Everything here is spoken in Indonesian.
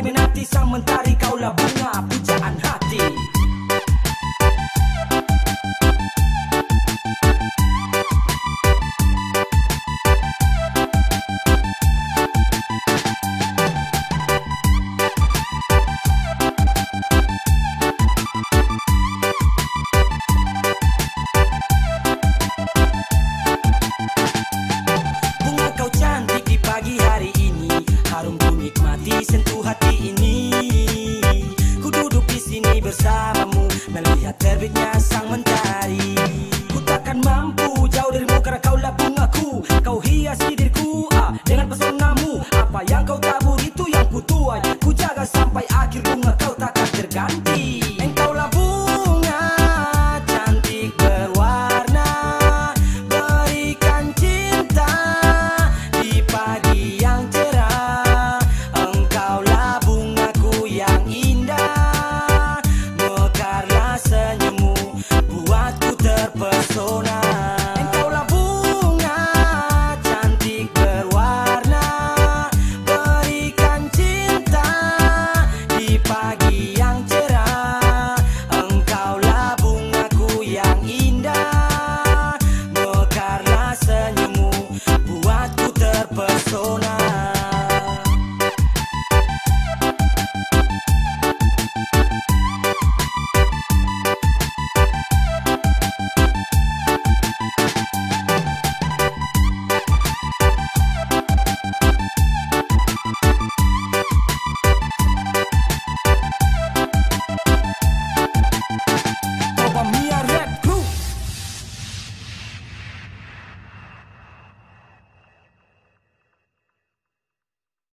Menanti minati sang mentari kaulah bunga pujaan hati. nikmati sentuh hati ini. Ku duduk di sini bersamamu Melihat terbitnya sang mentari. Ku takkan mampu jauh darimu karena kau bunga